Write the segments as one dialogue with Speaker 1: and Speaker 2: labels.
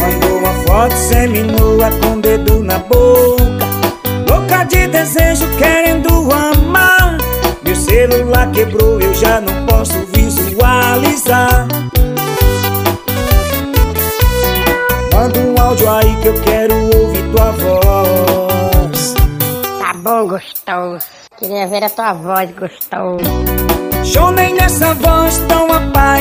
Speaker 1: Mandou uma foto seminua com dedo na boca. Louca de desejo querendo amar. Meu celular quebrou, eu já não posso visualizar. Manda um áudio aí que eu quero ouvir tua voz.
Speaker 2: Tá bom, gostoso. Queria ver a tua voz, gostoso.
Speaker 1: Show nem nessa voz tão apaixonada.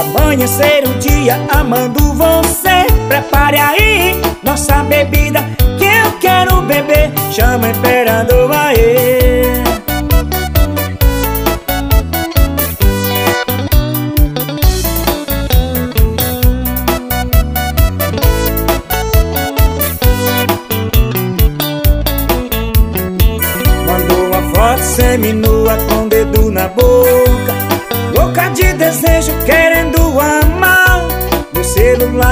Speaker 1: Amanhecer o dia amando você. Prepare aí nossa bebida Que eu quero beber. Chama o imperador aí Mandou uma foto seminua com dedo na boca Louca de desejo querendo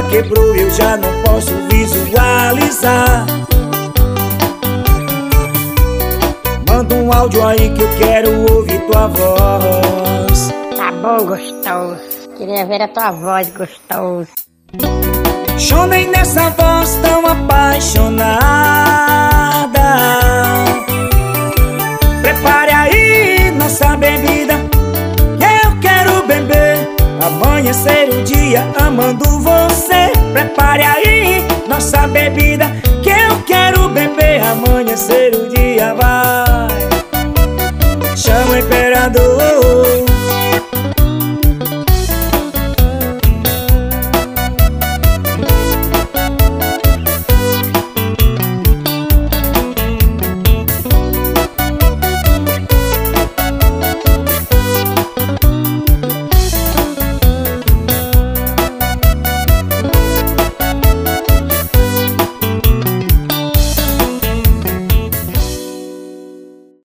Speaker 1: quebrou eu já não posso visualizar. Manda um áudio aí que eu quero ouvir tua voz.
Speaker 2: Tá bom, gostoso. Queria ver a tua voz, gostoso.
Speaker 1: Chonei nessa voz tão apaixonada. Prepare aí nossa bebida. Eu quero beber Amanhecer dia amando você. Prepare aí nossa bebida Que eu quero beber Amanhecer o dia vai. Chama o imperador